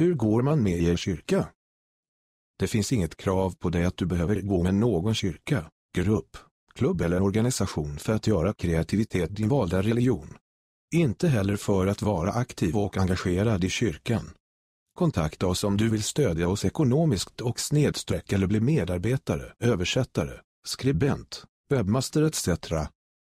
Hur går man med i er kyrka? Det finns inget krav på dig att du behöver gå med någon kyrka, grupp, klubb eller organisation för att göra kreativitet din valda religion. Inte heller för att vara aktiv och engagerad i kyrkan. Kontakta oss om du vill stödja oss ekonomiskt och snedsträck eller bli medarbetare, översättare, skribent, webbmaster etc.